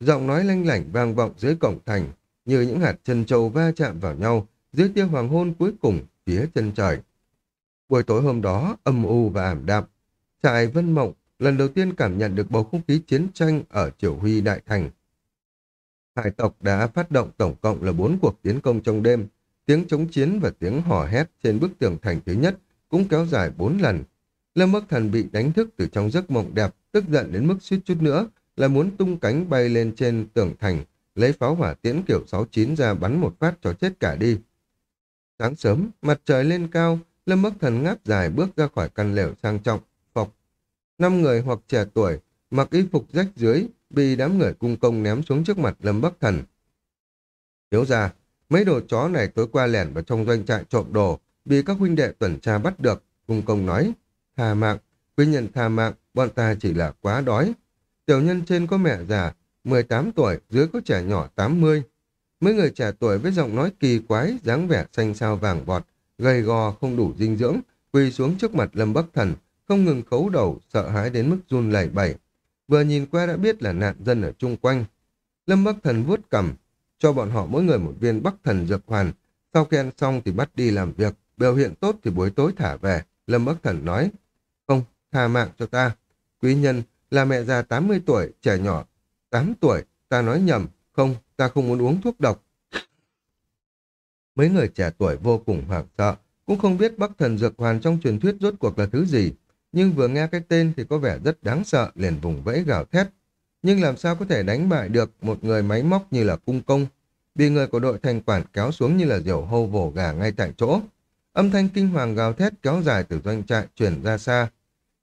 S1: Giọng nói lanh lảnh vang vọng dưới cổng thành, như những hạt chân châu va chạm vào nhau dưới tia hoàng hôn cuối cùng phía chân trời. Buổi tối hôm đó, âm u và ảm đạm, trại Vân Mộng lần đầu tiên cảm nhận được bầu không khí chiến tranh ở Triều Huy Đại Thành. Hải tộc đã phát động tổng cộng là bốn cuộc tiến công trong đêm, tiếng chống chiến và tiếng hò hét trên bức tường thành thứ nhất cũng kéo dài bốn lần. Lâm Bắc Thần bị đánh thức từ trong giấc mộng đẹp, tức giận đến mức suýt chút nữa là muốn tung cánh bay lên trên tường thành, lấy pháo hỏa tiễn kiểu 69 ra bắn một phát cho chết cả đi. Sáng sớm, mặt trời lên cao, Lâm Bắc Thần ngáp dài bước ra khỏi căn lều sang trọng, phọc. Năm người hoặc trẻ tuổi, mặc y phục rách dưới, bị đám người cung công ném xuống trước mặt Lâm Bắc Thần. Thiếu ra, mấy đồ chó này tối qua lẻn vào trong doanh trại trộm đồ, bị các huynh đệ tuần tra bắt được, cung công nói. Tha mạng, quý nhân tha mạng, bọn ta chỉ là quá đói. Tiểu nhân trên có mẹ già, 18 tuổi, dưới có trẻ nhỏ 80. Mấy người trẻ tuổi với giọng nói kỳ quái, dáng vẻ xanh sao vàng vọt gầy gò không đủ dinh dưỡng, quỳ xuống trước mặt Lâm Bắc Thần, không ngừng khấu đầu, sợ hãi đến mức run lẩy bẩy. Vừa nhìn qua đã biết là nạn dân ở chung quanh. Lâm Bắc Thần vuốt cầm, cho bọn họ mỗi người một viên Bắc Thần dược hoàn. Sau khi ăn xong thì bắt đi làm việc, biểu hiện tốt thì buổi tối thả về. Lâm Bắc Thần nói, không, tha mạng cho ta. Quý nhân là mẹ già 80 tuổi, trẻ nhỏ 8 tuổi, ta nói nhầm, không, ta không muốn uống thuốc độc. Mấy người trẻ tuổi vô cùng hoảng sợ, cũng không biết Bắc Thần Dược Hoàn trong truyền thuyết rốt cuộc là thứ gì, nhưng vừa nghe cái tên thì có vẻ rất đáng sợ, liền vùng vẫy gào thét. Nhưng làm sao có thể đánh bại được một người máy móc như là cung công, bị người của đội thành quản kéo xuống như là diều hâu vồ gà ngay tại chỗ. Âm thanh kinh hoàng gào thét kéo dài từ doanh trại chuyển ra xa.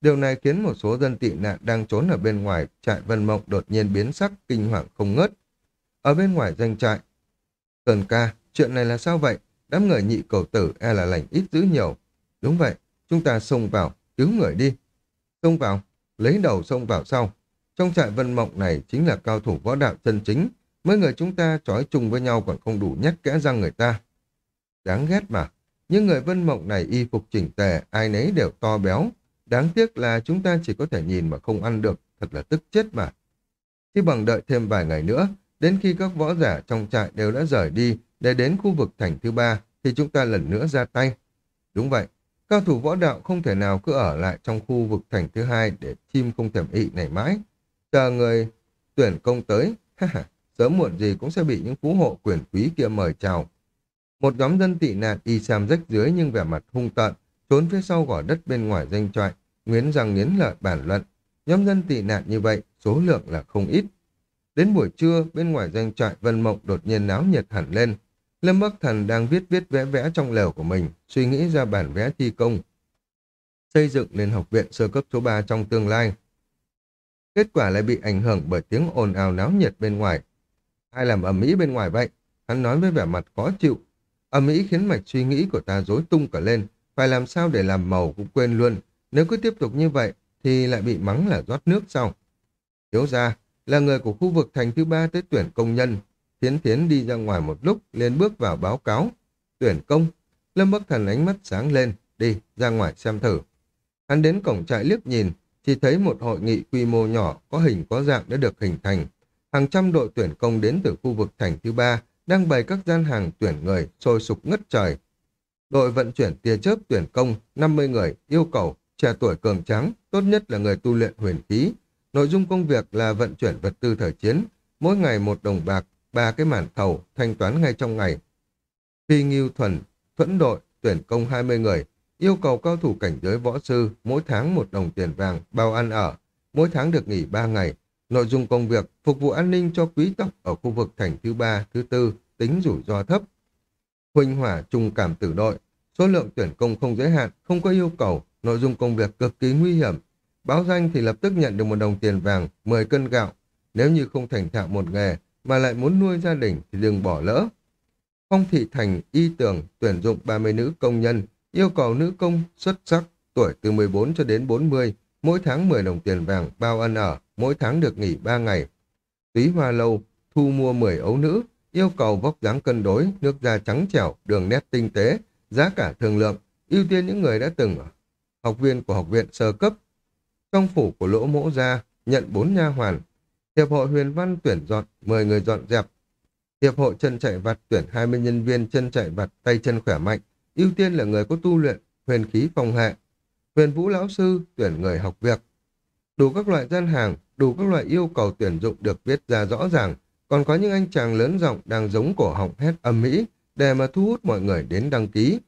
S1: Điều này khiến một số dân tị nạn đang trốn ở bên ngoài trại Vân Mộng đột nhiên biến sắc kinh hoàng không ngớt. Ở bên ngoài doanh trại, Tần ca, chuyện này là sao vậy? Đám người nhị cầu tử e là lành ít dữ nhiều. Đúng vậy, chúng ta xông vào, cứu người đi. Xông vào, lấy đầu xông vào sau. Trong trại Vân Mộng này chính là cao thủ võ đạo chân chính. Mấy người chúng ta trói chung với nhau còn không đủ nhắc kẽ răng người ta. Đáng ghét mà. những người Vân Mộng này y phục chỉnh tề, ai nấy đều to béo. Đáng tiếc là chúng ta chỉ có thể nhìn mà không ăn được. Thật là tức chết mà. Khi bằng đợi thêm vài ngày nữa, đến khi các võ giả trong trại đều đã rời đi để đến khu vực thành thứ ba, thì chúng ta lần nữa ra tay. Đúng vậy, cao thủ võ đạo không thể nào cứ ở lại trong khu vực thành thứ hai để chim không thèm ị này mãi. Chờ người tuyển công tới, [LAUGHS] sớm muộn gì cũng sẽ bị những phú hộ quyền quý kia mời chào. Một nhóm dân tị nạn y sam rách dưới nhưng vẻ mặt hung tợn, trốn phía sau gò đất bên ngoài danh trại, nghiến răng nghiến lợi bản luận. Nhóm dân tị nạn như vậy, số lượng là không ít. Đến buổi trưa, bên ngoài danh trại Vân Mộng đột nhiên náo nhiệt hẳn lên. Lâm Bắc Thần đang viết viết vẽ vẽ trong lều của mình, suy nghĩ ra bản vẽ thi công. Xây dựng lên học viện sơ cấp số 3 trong tương lai. Kết quả lại bị ảnh hưởng bởi tiếng ồn ào náo nhiệt bên ngoài. Ai làm ầm ĩ bên ngoài vậy? Hắn nói với vẻ mặt khó chịu. Ầm ĩ khiến mạch suy nghĩ của ta rối tung cả lên. Phải làm sao để làm màu cũng quên luôn. Nếu cứ tiếp tục như vậy thì lại bị mắng là rót nước sau. Thiếu ra là người của khu vực thành thứ ba tới tuyển công nhân. Thiến Thiến đi ra ngoài một lúc, liền bước vào báo cáo. Tuyển công. Lâm Bắc Thần ánh mắt sáng lên. Đi, ra ngoài xem thử. Hắn đến cổng trại liếc nhìn, chỉ thấy một hội nghị quy mô nhỏ có hình có dạng đã được hình thành. Hàng trăm đội tuyển công đến từ khu vực thành thứ ba đang bày các gian hàng tuyển người sôi sục ngất trời. Đội vận chuyển tia chớp tuyển công 50 người, yêu cầu trẻ tuổi cường tráng, tốt nhất là người tu luyện huyền khí. Nội dung công việc là vận chuyển vật tư thời chiến, mỗi ngày một đồng bạc, ba cái màn thầu, thanh toán ngay trong ngày. Phi Nghiêu Thuần, thuẫn đội, tuyển công 20 người, yêu cầu cao thủ cảnh giới võ sư, mỗi tháng một đồng tiền vàng, bao ăn ở, mỗi tháng được nghỉ 3 ngày. Nội dung công việc, phục vụ an ninh cho quý tộc ở khu vực thành thứ ba, thứ tư, tính rủi ro thấp. Huỳnh hỏa trung cảm tử đội, số lượng tuyển công không giới hạn, không có yêu cầu, nội dung công việc cực kỳ nguy hiểm. Báo danh thì lập tức nhận được một đồng tiền vàng, 10 cân gạo. Nếu như không thành thạo một nghề mà lại muốn nuôi gia đình thì đừng bỏ lỡ. Phong thị thành y tường tuyển dụng 30 nữ công nhân, yêu cầu nữ công xuất sắc, tuổi từ 14 cho đến 40, mỗi tháng 10 đồng tiền vàng bao ăn ở, mỗi tháng được nghỉ 3 ngày. Túy Hoa Lâu thu mua 10 ấu nữ, yêu cầu vóc dáng cân đối, nước da trắng trẻo, đường nét tinh tế, giá cả thương lượng, ưu tiên những người đã từng học viên của học viện sơ cấp. Trong phủ của lỗ mỗ gia, nhận bốn nha hoàn. Hiệp hội huyền văn tuyển dọn 10 người dọn dẹp. Hiệp hội chân chạy vặt tuyển 20 nhân viên chân chạy vặt tay chân khỏe mạnh, ưu tiên là người có tu luyện, huyền khí phong hệ. Huyền vũ lão sư tuyển người học việc. Đủ các loại gian hàng, đủ các loại yêu cầu tuyển dụng được viết ra rõ ràng, còn có những anh chàng lớn giọng đang giống cổ họng hét âm mỹ để mà thu hút mọi người đến đăng ký.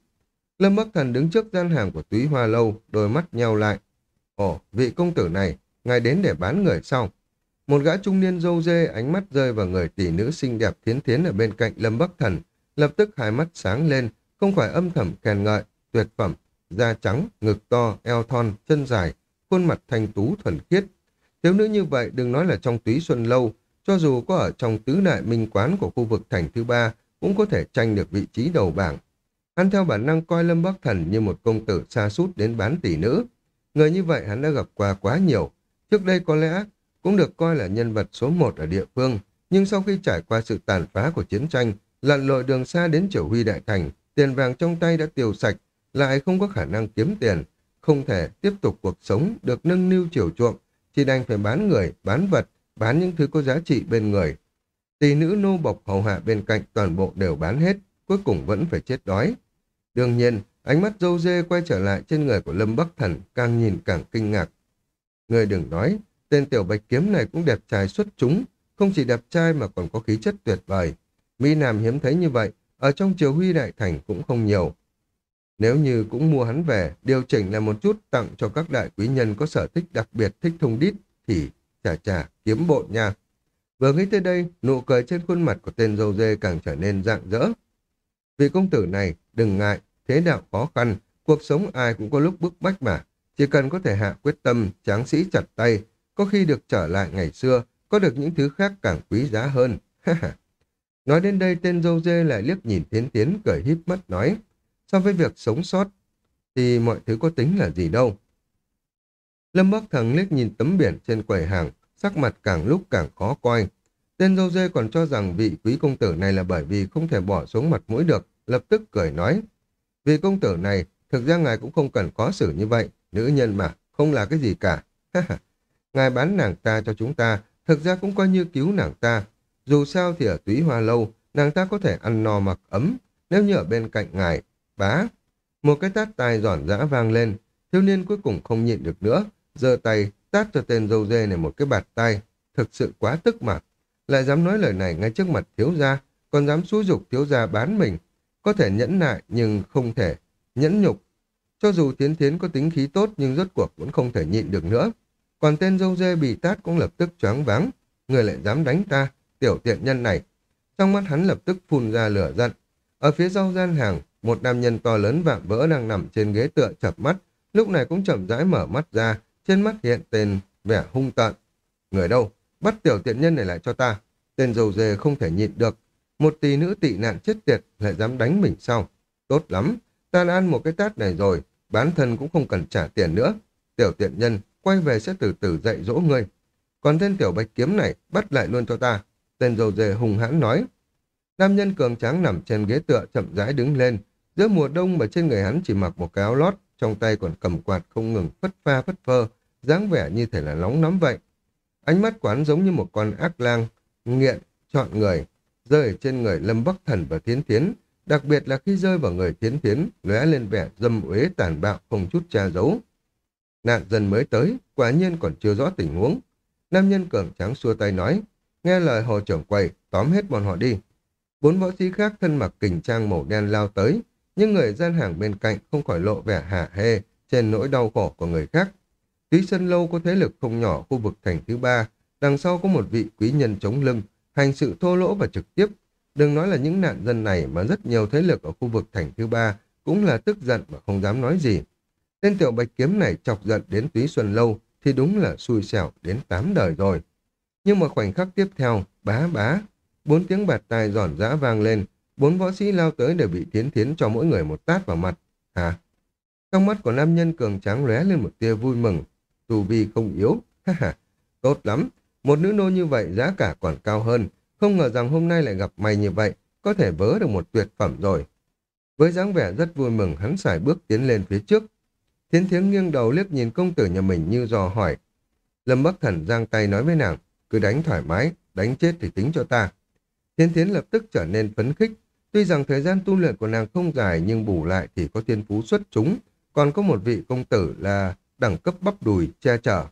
S1: Lâm Bắc Thần đứng trước gian hàng của túy hoa lâu, đôi mắt nhau lại. Ồ, vị công tử này, ngài đến để bán người sau. Một gã trung niên dâu dê ánh mắt rơi vào người tỷ nữ xinh đẹp thiến thiến ở bên cạnh Lâm Bắc Thần, lập tức hai mắt sáng lên, không phải âm thầm khen ngợi, tuyệt phẩm, da trắng, ngực to, eo thon, chân dài, khuôn mặt thanh tú thuần khiết. Thiếu nữ như vậy đừng nói là trong túy xuân lâu, cho dù có ở trong tứ đại minh quán của khu vực thành thứ ba, cũng có thể tranh được vị trí đầu bảng. Hắn theo bản năng coi Lâm Bắc Thần như một công tử xa sút đến bán tỷ nữ. Người như vậy hắn đã gặp qua quá nhiều. Trước đây có lẽ cũng được coi là nhân vật số một ở địa phương, nhưng sau khi trải qua sự tàn phá của chiến tranh, lặn lội đường xa đến chỉ huy đại thành, tiền vàng trong tay đã tiêu sạch, lại không có khả năng kiếm tiền, không thể tiếp tục cuộc sống được nâng niu chiều chuộng, chỉ đành phải bán người, bán vật, bán những thứ có giá trị bên người. Tỷ nữ nô bộc hầu hạ bên cạnh toàn bộ đều bán hết, cuối cùng vẫn phải chết đói. Đương nhiên, ánh mắt dâu dê quay trở lại trên người của Lâm Bắc Thần càng nhìn càng kinh ngạc. Người đừng nói, tên tiểu bạch kiếm này cũng đẹp trai xuất chúng, không chỉ đẹp trai mà còn có khí chất tuyệt vời. Mỹ Nam hiếm thấy như vậy, ở trong triều huy đại thành cũng không nhiều. Nếu như cũng mua hắn về, điều chỉnh là một chút tặng cho các đại quý nhân có sở thích đặc biệt thích thông đít, thì chà chà, kiếm bộn nha. Vừa nghĩ tới đây, nụ cười trên khuôn mặt của tên dâu dê càng trở nên rạng rỡ. Vị công tử này, đừng ngại, thế đạo khó khăn, cuộc sống ai cũng có lúc bức bách mà. Chỉ cần có thể hạ quyết tâm, tráng sĩ chặt tay, có khi được trở lại ngày xưa, có được những thứ khác càng quý giá hơn. [LAUGHS] nói đến đây tên dâu dê lại liếc nhìn tiến tiến cười híp mắt nói, so với việc sống sót, thì mọi thứ có tính là gì đâu. Lâm Bắc Thần liếc nhìn tấm biển trên quầy hàng, sắc mặt càng lúc càng khó coi. Tên dâu dê còn cho rằng vị quý công tử này là bởi vì không thể bỏ xuống mặt mũi được, lập tức cười nói. Vị công tử này, thực ra ngài cũng không cần khó xử như vậy, nữ nhân mà, không là cái gì cả. ngài bán nàng ta cho chúng ta, thực ra cũng coi như cứu nàng ta. Dù sao thì ở túy hoa lâu, nàng ta có thể ăn no mặc ấm, nếu như ở bên cạnh ngài, bá. Một cái tát tai giòn giã vang lên, thiếu niên cuối cùng không nhịn được nữa, giơ tay tát cho tên dâu dê này một cái bạt tay, thực sự quá tức mà. Lại dám nói lời này ngay trước mặt thiếu gia, còn dám xúi dục thiếu gia bán mình. Có thể nhẫn nại nhưng không thể nhẫn nhục. Cho dù tiến tiến có tính khí tốt nhưng rốt cuộc vẫn không thể nhịn được nữa. Còn tên dâu dê bị tát cũng lập tức choáng váng. Người lại dám đánh ta, tiểu tiện nhân này. Trong mắt hắn lập tức phun ra lửa giận. Ở phía sau gian hàng, một nam nhân to lớn vạm vỡ đang nằm trên ghế tựa chập mắt, lúc này cũng chậm rãi mở mắt ra, trên mắt hiện tên vẻ hung tợn. Người đâu? Bắt tiểu tiện nhân này lại cho ta. Tên dầu dề không thể nhịn được. Một tỷ nữ tị nạn chết tiệt lại dám đánh mình sao? Tốt lắm, ta đã ăn một cái tát này rồi, bán thân cũng không cần trả tiền nữa. Tiểu tiện nhân quay về sẽ từ từ dạy dỗ ngươi. Còn tên tiểu bạch kiếm này bắt lại luôn cho ta. Tên dầu dề hùng hãn nói. Nam nhân cường tráng nằm trên ghế tựa chậm rãi đứng lên. Giữa mùa đông mà trên người hắn chỉ mặc một cái áo lót, trong tay còn cầm quạt không ngừng phất pha phất phơ, dáng vẻ như thể là nóng nóng vậy. Ánh mắt quán giống như một con ác lang, nghiện, chọn người, rơi trên người Lâm Bắc Thần và Thiến Thiến, đặc biệt là khi rơi vào người thiến thiến, lóe lên vẻ dâm uế tàn bạo không chút tra giấu. Nạn dân mới tới, quả nhiên còn chưa rõ tình huống. Nam nhân cường tráng xua tay nói, nghe lời hồ trưởng quầy, tóm hết bọn họ đi. Bốn võ sĩ khác thân mặc kình trang màu đen lao tới, nhưng người gian hàng bên cạnh không khỏi lộ vẻ hả hê trên nỗi đau khổ của người khác. Tí Sơn lâu có thế lực không nhỏ khu vực thành thứ ba, đằng sau có một vị quý nhân chống lưng, hành sự thô lỗ và trực tiếp. Đừng nói là những nạn dân này mà rất nhiều thế lực ở khu vực thành thứ ba cũng là tức giận và không dám nói gì. Tên tiểu bạch kiếm này chọc giận đến túy xuân lâu thì đúng là xui xẻo đến tám đời rồi. Nhưng mà khoảnh khắc tiếp theo, bá bá, bốn tiếng bạt tai giòn giã vang lên, bốn võ sĩ lao tới đều bị tiến thiến cho mỗi người một tát vào mặt. Hả? Trong mắt của nam nhân cường tráng lóe lên một tia vui mừng tu vi không yếu. Ha ha, tốt lắm. Một nữ nô như vậy giá cả còn cao hơn. Không ngờ rằng hôm nay lại gặp mày như vậy, có thể vớ được một tuyệt phẩm rồi. Với dáng vẻ rất vui mừng, hắn xài bước tiến lên phía trước. Thiến thiến nghiêng đầu liếc nhìn công tử nhà mình như dò hỏi. Lâm Bắc Thần giang tay nói với nàng, cứ đánh thoải mái, đánh chết thì tính cho ta. Thiên Thiến lập tức trở nên phấn khích. Tuy rằng thời gian tu luyện của nàng không dài nhưng bù lại thì có thiên phú xuất chúng, còn có một vị công tử là đẳng cấp bắp đùi, che chở.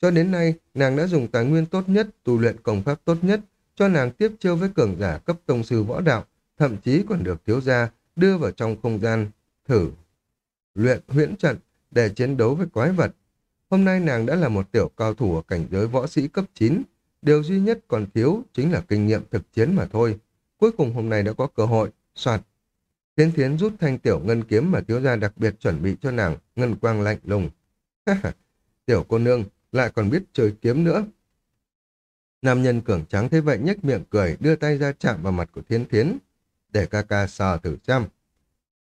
S1: Cho đến nay, nàng đã dùng tài nguyên tốt nhất, tu luyện công pháp tốt nhất, cho nàng tiếp chiêu với cường giả cấp tông sư võ đạo, thậm chí còn được thiếu gia đưa vào trong không gian thử luyện huyễn trận để chiến đấu với quái vật. Hôm nay nàng đã là một tiểu cao thủ ở cảnh giới võ sĩ cấp 9, Điều duy nhất còn thiếu chính là kinh nghiệm thực chiến mà thôi. Cuối cùng hôm nay đã có cơ hội, soạt. Thiên thiến rút thanh tiểu ngân kiếm mà thiếu gia đặc biệt chuẩn bị cho nàng, ngân quang lạnh lùng. [LAUGHS] tiểu cô nương lại còn biết chơi kiếm nữa. Nam nhân cường trắng thế vậy nhếch miệng cười, đưa tay ra chạm vào mặt của thiên thiến, để ca ca sờ thử xem.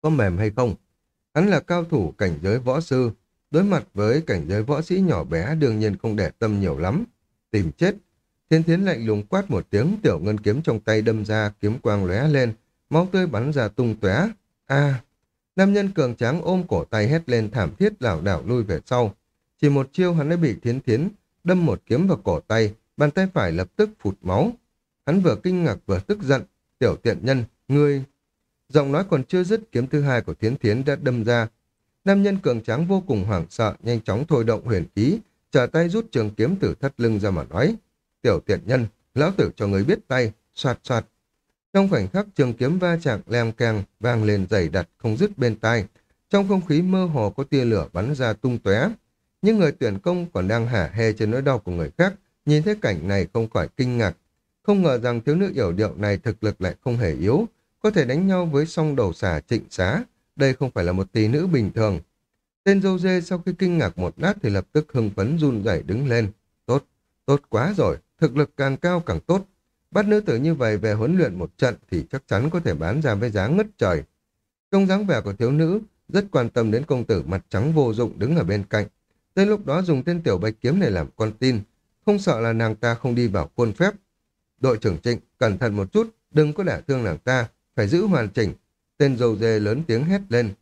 S1: Có mềm hay không? Hắn là cao thủ cảnh giới võ sư, đối mặt với cảnh giới võ sĩ nhỏ bé đương nhiên không để tâm nhiều lắm. Tìm chết, Thiên thiến lạnh lùng quát một tiếng, tiểu ngân kiếm trong tay đâm ra, kiếm quang lóe lên, máu tươi bắn ra tung tóe. A! Nam nhân cường tráng ôm cổ tay hét lên thảm thiết lảo đảo lui về sau. Chỉ một chiêu hắn đã bị thiến thiến, đâm một kiếm vào cổ tay, bàn tay phải lập tức phụt máu. Hắn vừa kinh ngạc vừa tức giận, tiểu tiện nhân, ngươi... Giọng nói còn chưa dứt kiếm thứ hai của thiến thiến đã đâm ra. Nam nhân cường tráng vô cùng hoảng sợ, nhanh chóng thôi động huyền khí, trở tay rút trường kiếm từ thắt lưng ra mà nói. Tiểu tiện nhân, lão tử cho người biết tay, soạt soạt. Trong khoảnh khắc trường kiếm va chạm lem keng vang lên dày đặt không dứt bên tai. Trong không khí mơ hồ có tia lửa bắn ra tung tóe. Những người tuyển công còn đang hả hê trên nỗi đau của người khác, nhìn thấy cảnh này không khỏi kinh ngạc. Không ngờ rằng thiếu nữ yểu điệu này thực lực lại không hề yếu, có thể đánh nhau với song đầu xà trịnh xá. Đây không phải là một tỷ nữ bình thường. Tên dâu dê sau khi kinh ngạc một lát thì lập tức hưng phấn run rẩy đứng lên. Tốt, tốt quá rồi, thực lực càng cao càng tốt. Bắt nữ tử như vậy về huấn luyện một trận thì chắc chắn có thể bán ra với giá ngất trời. Trong dáng vẻ của thiếu nữ, rất quan tâm đến công tử mặt trắng vô dụng đứng ở bên cạnh. Tới lúc đó dùng tên tiểu bạch kiếm này làm con tin, không sợ là nàng ta không đi vào khuôn phép. Đội trưởng Trịnh, cẩn thận một chút, đừng có đả thương nàng ta, phải giữ hoàn chỉnh. Tên dầu dê lớn tiếng hét lên.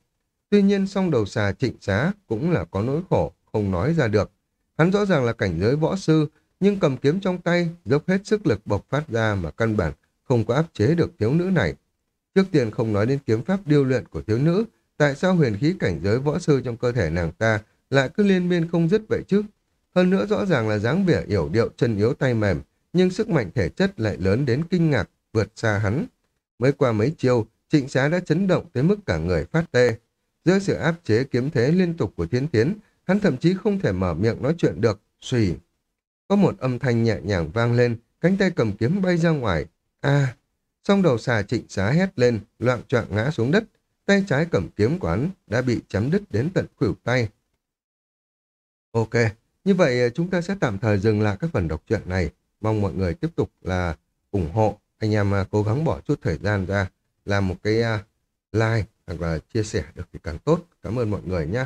S1: Tuy nhiên song đầu xà trịnh xá cũng là có nỗi khổ, không nói ra được. Hắn rõ ràng là cảnh giới võ sư, nhưng cầm kiếm trong tay, dốc hết sức lực bộc phát ra mà căn bản không có áp chế được thiếu nữ này. Trước tiên không nói đến kiếm pháp điêu luyện của thiếu nữ, tại sao huyền khí cảnh giới võ sư trong cơ thể nàng ta lại cứ liên miên không dứt vậy chứ? Hơn nữa rõ ràng là dáng vẻ yểu điệu chân yếu tay mềm, nhưng sức mạnh thể chất lại lớn đến kinh ngạc, vượt xa hắn. Mới qua mấy chiêu, trịnh xá đã chấn động tới mức cả người phát tê. Giữa sự áp chế kiếm thế liên tục của thiên tiến, hắn thậm chí không thể mở miệng nói chuyện được, suy có một âm thanh nhẹ nhàng vang lên, cánh tay cầm kiếm bay ra ngoài. a à, song đầu xà trịnh xá hét lên, loạn trọng ngã xuống đất. Tay trái cầm kiếm của hắn đã bị chấm đứt đến tận khuỷu tay. Ok, như vậy chúng ta sẽ tạm thời dừng lại các phần đọc truyện này. Mong mọi người tiếp tục là ủng hộ. Anh em à, cố gắng bỏ chút thời gian ra làm một cái à, like hoặc là chia sẻ được thì càng tốt. Cảm ơn mọi người nhé.